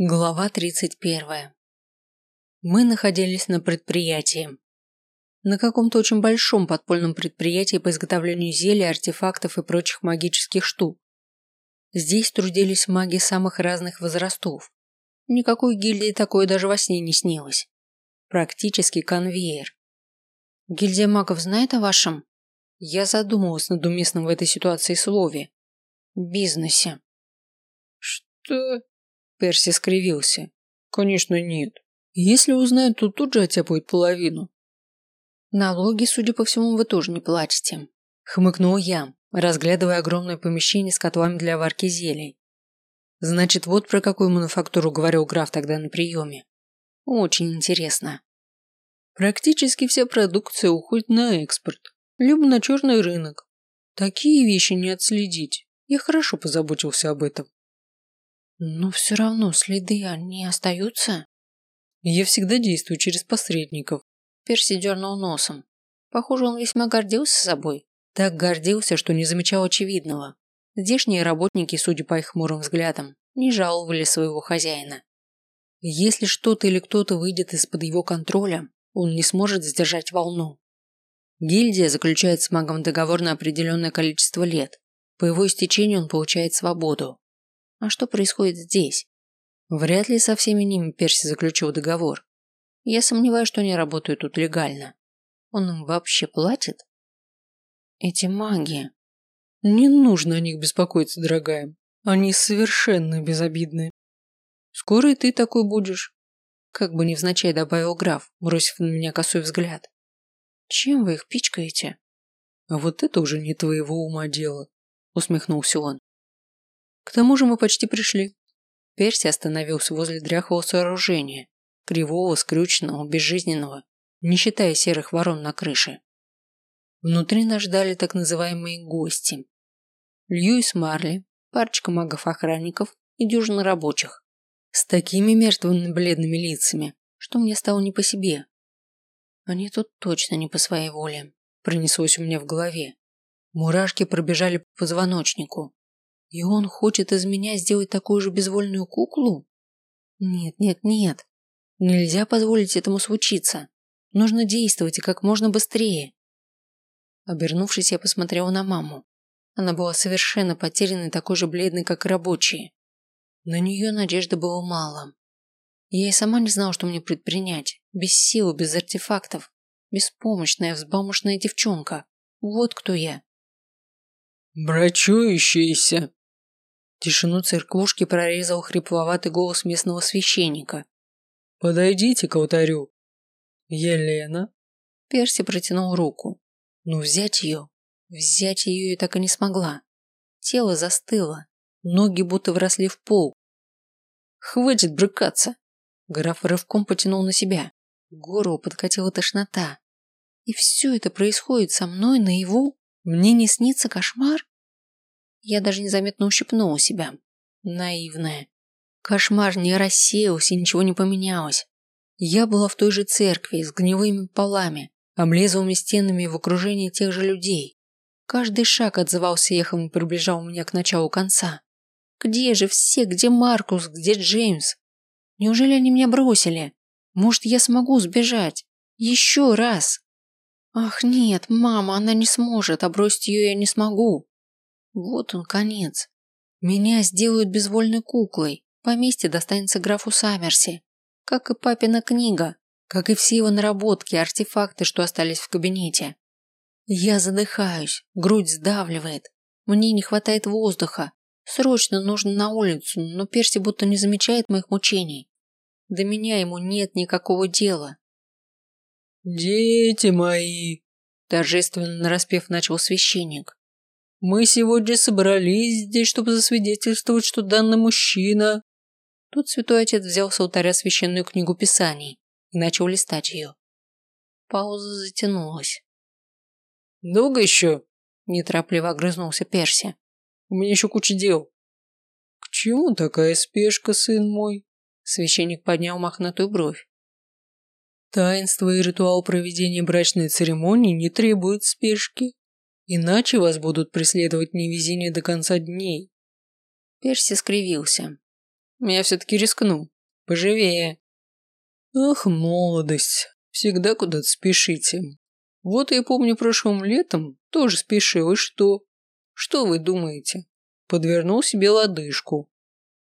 Глава 31. Мы находились на предприятии. На каком-то очень большом подпольном предприятии по изготовлению зелий, артефактов и прочих магических штук. Здесь трудились маги самых разных возрастов. Никакой гильдии такое даже во сне не снилось. Практически конвейер. Гильдия магов знает о вашем? Я задумалась над уместным в этой ситуации слове. Бизнесе. Что? Перси скривился. Конечно, нет. Если узнают, то тут же оттяпают половину. Налоги, судя по всему, вы тоже не платите. Хмыкнул я, разглядывая огромное помещение с котлами для варки зелий. Значит, вот про какую мануфактуру говорил граф тогда на приеме. Очень интересно. Практически вся продукция уходит на экспорт, либо на черный рынок. Такие вещи не отследить. Я хорошо позаботился об этом. Но все равно следы, они остаются? Я всегда действую через посредников. Перси дернул носом. Похоже, он весьма гордился собой. Так гордился, что не замечал очевидного. Здешние работники, судя по их хмурым взглядам, не жаловали своего хозяина. Если что-то или кто-то выйдет из-под его контроля, он не сможет сдержать волну. Гильдия заключает с магом договор на определенное количество лет. По его истечению он получает свободу. А что происходит здесь? Вряд ли со всеми ними Перси заключил договор. Я сомневаюсь, что они работают тут легально. Он им вообще платит? Эти маги. Не нужно о них беспокоиться, дорогая. Они совершенно безобидны. Скоро и ты такой будешь. Как бы невзначай добавил граф, бросив на меня косой взгляд. Чем вы их пичкаете? А вот это уже не твоего ума дело, усмехнулся он. К тому же мы почти пришли. Перси остановился возле дряхлого сооружения, кривого, скрюченного, безжизненного, не считая серых ворон на крыше. Внутри нас ждали так называемые гости. Льюис Марли, парочка магов-охранников и дюжина рабочих. С такими мертвыми бледными лицами, что мне стало не по себе. Они тут точно не по своей воле, пронеслось у меня в голове. Мурашки пробежали по позвоночнику. И он хочет из меня сделать такую же безвольную куклу? Нет, нет, нет. Нельзя позволить этому случиться. Нужно действовать и как можно быстрее. Обернувшись, я посмотрела на маму. Она была совершенно потерянной, такой же бледной, как и рабочие. На нее надежды было мало. Я и сама не знала, что мне предпринять. Без сил, без артефактов. Беспомощная, взбалмошная девчонка. Вот кто я. «Брачующаяся!» Тишину церквушки прорезал хрипловатый голос местного священника. «Подойдите к алтарю». «Елена?» Перси протянул руку. Но взять ее, взять ее я так и не смогла. Тело застыло, ноги будто вросли в пол. «Хватит брыкаться!» Граф рывком потянул на себя. Горло подкатила тошнота. И все это происходит со мной наяву? Мне не снится кошмар? Я даже незаметно ущипнула себя. Наивная. Кошмар не рассеялся и ничего не поменялось. Я была в той же церкви с гневыми полами, облезлыми стенами в окружении тех же людей. Каждый шаг отзывался эхом и приближал меня к началу конца. Где же все? Где Маркус? Где Джеймс? Неужели они меня бросили? Может, я смогу сбежать? Еще раз? Ах, нет, мама, она не сможет, а бросить ее я не смогу. Вот он, конец. Меня сделают безвольной куклой. Поместье достанется графу Саммерси. Как и папина книга. Как и все его наработки, артефакты, что остались в кабинете. Я задыхаюсь, грудь сдавливает. Мне не хватает воздуха. Срочно нужно на улицу, но Перси будто не замечает моих мучений. До меня ему нет никакого дела. «Дети мои!» – торжественно нараспев начал священник. Мы сегодня собрались здесь, чтобы засвидетельствовать, что данный мужчина...» Тут святой отец взял с алтаря священную книгу Писаний и начал листать ее. Пауза затянулась. «Долго еще?» – неторопливо огрызнулся Перси. «У меня еще куча дел». «К чему такая спешка, сын мой?» Священник поднял мохнатую бровь. «Таинство и ритуал проведения брачной церемонии не требуют спешки. Иначе вас будут преследовать невезения до конца дней. Перси скривился. Я все-таки рискну. Поживее. Ах, молодость. Всегда куда-то спешите. Вот я помню прошлым летом тоже спешил, и что? Что вы думаете? Подвернул себе лодыжку.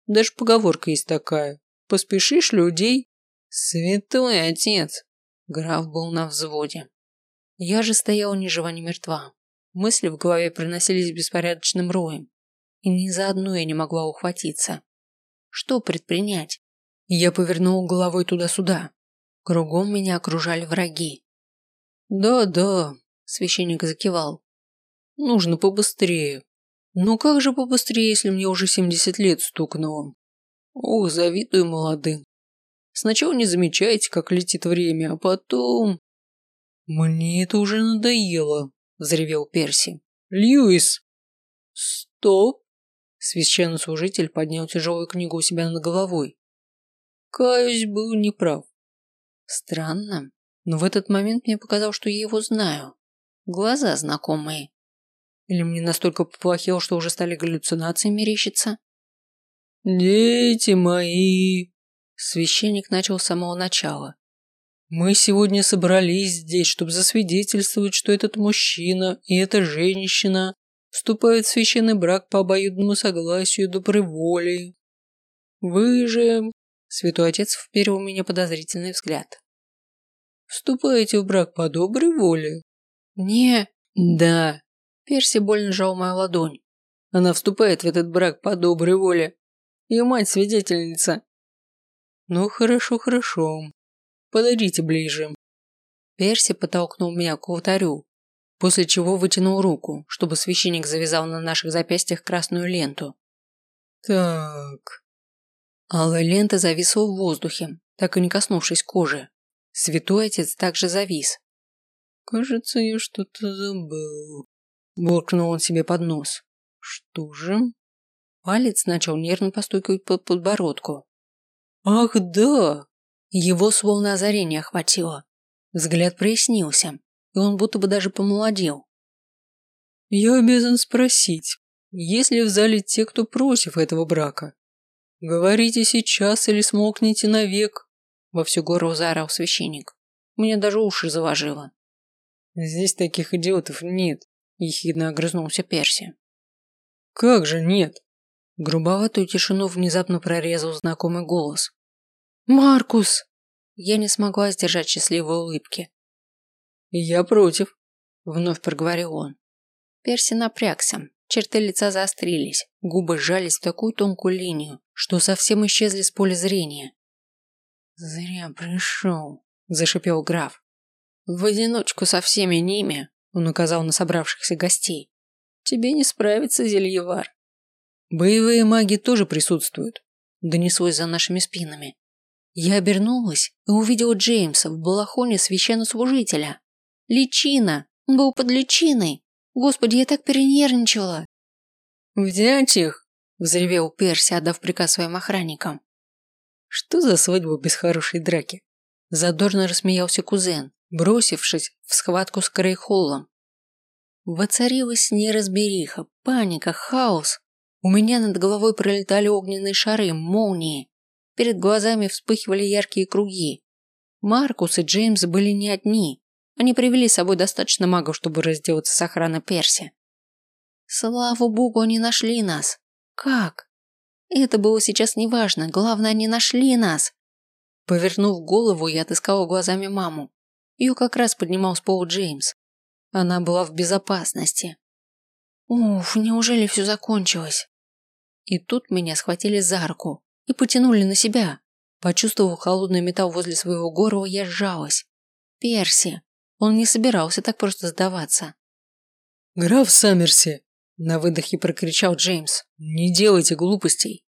Даже поговорка есть такая. Поспешишь людей? Святой отец. Граф был на взводе. Я же стояла ни жива, ни мертва. Мысли в голове приносились беспорядочным роем. И ни за одну я не могла ухватиться. Что предпринять? Я повернула головой туда-сюда. Кругом меня окружали враги. «Да-да», – священник закивал. «Нужно побыстрее. Но как же побыстрее, если мне уже семьдесят лет стукнуло? Ох, завидую молодым. Сначала не замечаете, как летит время, а потом... Мне это уже надоело, взревел Перси. Льюис! Стоп! Священнослужитель поднял тяжелую книгу у себя над головой. Каюсь, был неправ. Странно, но в этот момент мне показалось, что я его знаю. Глаза знакомые. Или мне настолько поплохело, что уже стали галлюцинации мерещиться? «Дети мои!» Священник начал с самого начала. «Мы сегодня собрались здесь, чтобы засвидетельствовать, что этот мужчина и эта женщина вступают в священный брак по обоюдному согласию доброй воли. Вы же...» Святой Отец вперил в меня подозрительный взгляд. «Вступаете в брак по доброй воле?» «Не...» «Да, Перси больно сжал мою ладонь. Она вступает в этот брак по доброй воле. Ее мать свидетельница. Ну хорошо, хорошо. Подойдите ближе. Перси подтолкнул меня к алтарю, после чего вытянул руку, чтобы священник завязал на наших запястьях красную ленту. Так. Алая лента зависла в воздухе, так и не коснувшись кожи. Святой отец также завис. Кажется, я что-то забыл. Буркнул он себе под нос. Что же? Палец начал нервно постукивать по подбородку. Ах, да! Его словно озарение охватило. Взгляд прояснился, и он будто бы даже помолодел. Я обязан спросить, есть ли в зале те, кто против этого брака? Говорите сейчас или смолкните навек, во всю горло заорал священник. Мне даже уши заложило. Здесь таких идиотов нет, – ехидно огрызнулся Перси. «Как же нет?» Грубоватую тишину внезапно прорезал знакомый голос. «Маркус!» Я не смогла сдержать счастливой улыбки. «Я против», – вновь проговорил он. Перси напрягся, черты лица заострились, губы сжались в такую тонкую линию, что совсем исчезли с поля зрения. «Зря пришел», – зашипел граф. «В одиночку со всеми ними он указал на собравшихся гостей. Тебе не справится, Зельевар. Боевые маги тоже присутствуют. Донеслось за нашими спинами. Я обернулась и увидела Джеймса в балахоне священнослужителя. Личина! Он был под личиной! Господи, я так перенервничала! «Взять их!» – взревел Перси, отдав приказ своим охранникам. «Что за свадьба без хорошей драки?» Задорно рассмеялся кузен, бросившись в схватку с Крейхоллом. Воцарилась неразбериха, паника, хаос. У меня над головой пролетали огненные шары, молнии. Перед глазами вспыхивали яркие круги. Маркус и Джеймс были не одни. Они привели с собой достаточно магов, чтобы разделаться с охраной Перси. Слава богу, они нашли нас. Как? Это было сейчас неважно, главное, они нашли нас. Повернув голову, я отыскала глазами маму. Ее как раз поднимал с пола Джеймс. Она была в безопасности. Уф, неужели все закончилось? И тут меня схватили за руку и потянули на себя. Почувствовав холодный металл возле своего горла, я сжалась. Перси. Он не собирался так просто сдаваться. «Граф Саммерси!» – на выдохе прокричал Джеймс. «Не делайте глупостей!»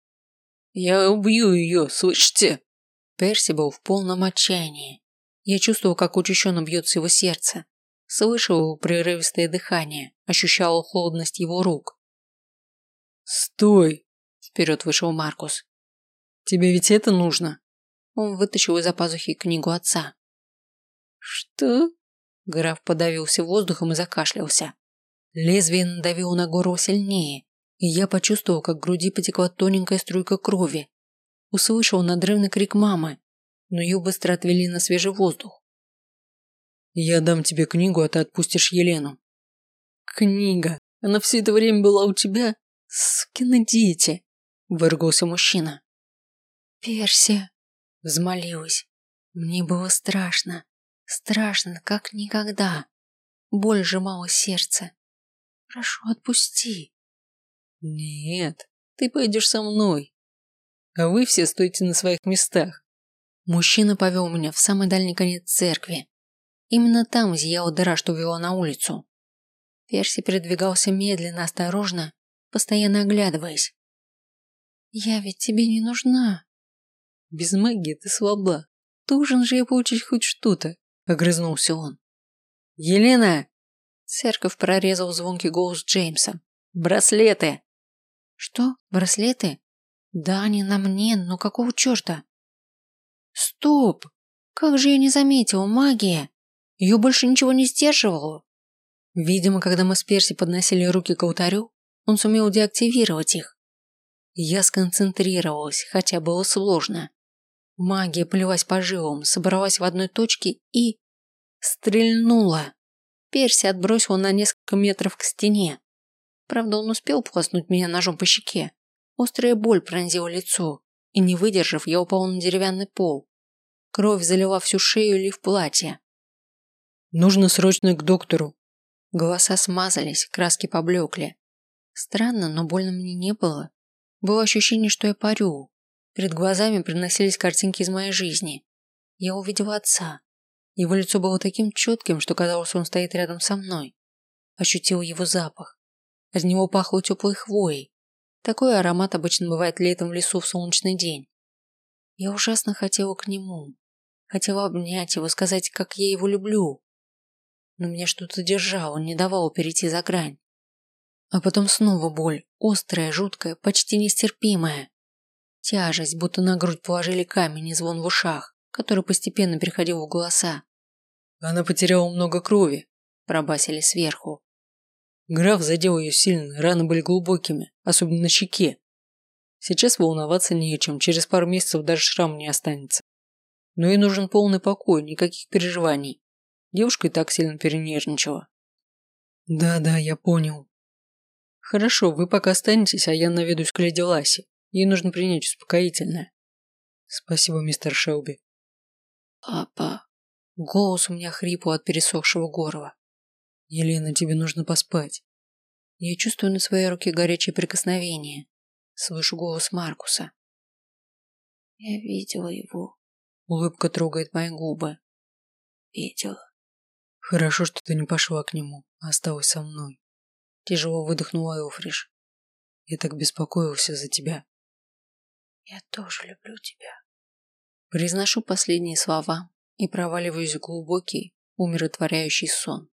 «Я убью ее, слышите?» Перси был в полном отчаянии. Я чувствовал, как учащенно бьется его сердце. Слышал его прерывистое дыхание, ощущал холодность его рук. «Стой!» – вперед вышел Маркус. «Тебе ведь это нужно?» Он вытащил из-за пазухи книгу отца. «Что?» Граф подавился воздухом и закашлялся. Лезвие надавило на горло сильнее, и я почувствовал, как в груди потекла тоненькая струйка крови. услышал надрывный крик мамы, но ее быстро отвели на свежий воздух. «Я дам тебе книгу, а ты отпустишь Елену». «Книга? Она все это время была у тебя? Скины дети!» – выругался мужчина. «Персия!» – взмолилась. Мне было страшно. Страшно, как никогда. Боль сжимала сердце. Прошу, отпусти. Нет, ты пойдешь со мной. А вы все стойте на своих местах. Мужчина повел меня в самый дальний конец церкви. Именно там зияла дыра, что вела на улицу. Перси передвигался медленно, осторожно, постоянно оглядываясь. «Я ведь тебе не нужна». «Без магии ты слаба. Должен же я получить хоть что-то», — огрызнулся он. «Елена!» Церковь прорезал звонкий голос Джеймса. «Браслеты!» «Что? Браслеты? Да, они на мне, но какого черта?» «Стоп! Как же я не заметил, магия! Ее больше ничего не сдерживало!» Видимо, когда мы с Перси подносили руки к алтарю, он сумел деактивировать их. Я сконцентрировалась, хотя было сложно. Магия плелась по жилам, собралась в одной точке и... стрельнула. Перси отбросил на несколько метров к стене. Правда, он успел полоснуть меня ножом по щеке. Острая боль пронзила лицо, и, не выдержав, я упал на деревянный пол. Кровь залила всю шею или в платье. «Нужно срочно к доктору». Голоса смазались, краски поблекли. Странно, но больно мне не было. Было ощущение, что я парю. Перед глазами приносились картинки из моей жизни. Я увидела отца. Его лицо было таким четким, что казалось, он стоит рядом со мной. Ощутила его запах. От него пахло теплой хвоей. Такой аромат обычно бывает летом в лесу в солнечный день. Я ужасно хотела к нему. Хотела обнять его, сказать, как я его люблю. Но меня что-то держало, не давало перейти за грань. А потом снова боль, острая, жуткая, почти нестерпимая. Тяжесть, будто на грудь положили камень и звон в ушах который постепенно переходил в голоса. Она потеряла много крови, пробасили сверху. Граф задел ее сильно, раны были глубокими, особенно на щеке. Сейчас волноваться не о чем, через пару месяцев даже шрам не останется. Но ей нужен полный покой, никаких переживаний. Девушка и так сильно перенервничала. Да-да, я понял. Хорошо, вы пока останетесь, а я наведусь к леди Ласе. Ей нужно принять успокоительное. Спасибо, мистер Шелби. «Папа!» Голос у меня хрипал от пересохшего горла. «Елена, тебе нужно поспать». Я чувствую на своей руке горячее прикосновение. Слышу голос Маркуса. Я видела его. Улыбка трогает мои губы. Видела. Хорошо, что ты не пошла к нему, а осталась со мной. Тяжело выдохнула Элфриш. Я так беспокоился за тебя. Я тоже люблю тебя. Произношу последние слова и проваливаюсь в глубокий, умиротворяющий сон.